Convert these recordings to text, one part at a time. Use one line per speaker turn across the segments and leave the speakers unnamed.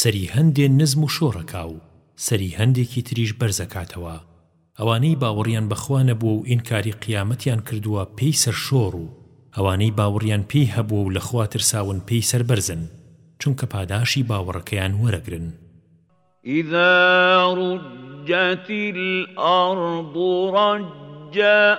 سەری هەندێ نزم و شۆڕەکا و سەری هەندێکی تریش بەرزەکاتەوە ئەوانەی باوەڕیان بە خوا نەبووە و ئینکاری قیامەتیان کردووە پێی سەرشۆڕ و ئەوانەی باوەڕیان پێی هەبووە و لە خوا ترساون پێی سەربەرزن چونکە پاداشی باوەڕەکەیان وەرەگرن
إذا رجت الأرض رجا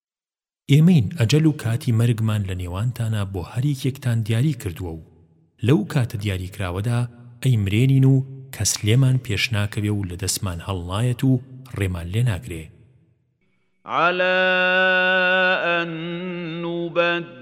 ئێمەین ئەجەل و کاتی مەرگمان لە نێوانتانا بۆ هەر یەکێکتان دیاری کردووە و لەو کاتە دیاریکراوەدا ئەیمرێنین و کەس لێمان پێش ناکەوێ و لە دەستمان هەڵنایەت و ڕێمان لێ ناگرێ.
علی ان نبدل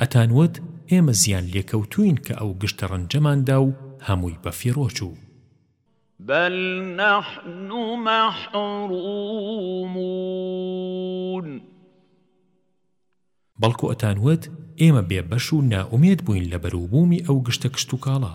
ئەتانوت ئێمە زیان لێکەوتووین کە ئەو گشت رەنجەمان دا و هەمووی بە فیڕۆ چوو.
بل نحن محرومون
بەڵکو ئەتانوت ئێمە بێ بەش و نائومێد بووین لە بەرووبوومی ئەو گشتە
کشتوکاڵە.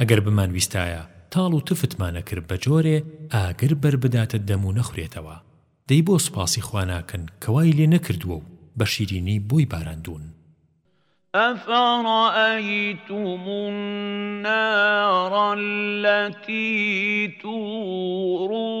ئەگەر بمانویستایە تاڵ و تفتمان ئەکرد بە جۆرێ ئاگر بەربداتە دەم و نەخورێتەوە، دەی بۆ سوپاسی خوا ناکەن کە وای لێ نەکردووە و بە شیرینی بۆی باراندوون.
أفرأیتم النار التی تورون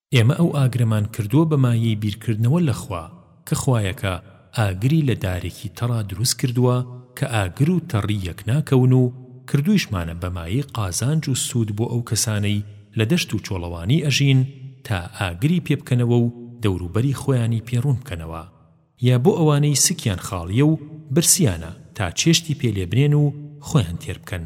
ئێمە ئەو ئاگرەمان کردووە بە مایەی بیرکردنەوە لە خوا، کە خوایەکە ئاگری لە دارێکی تەڕا دروست کردووە کە ئاگر و تەڕی یەک ناکەون و کردوویشمانە بە مایەی قازانج و سوود بۆ ئەو کەسانەی
لە دەشت و چۆڵەوانی ئەژین تا ئاگری پێ بکەنەوە و دەوروبەری خۆیانی پێ ڕوون بکەنەوە یا بۆ ئەوانەی سکیان خاڵییە و برسییانە تا چێشتی پێ لێ بنێن و خۆیان تێر بکەن.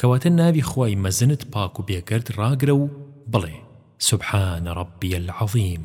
کەواتە ناوی خوای مەزنت پاک و بێگەرد ڕاگرە و بڵێ، سبحان
ربی العظیم.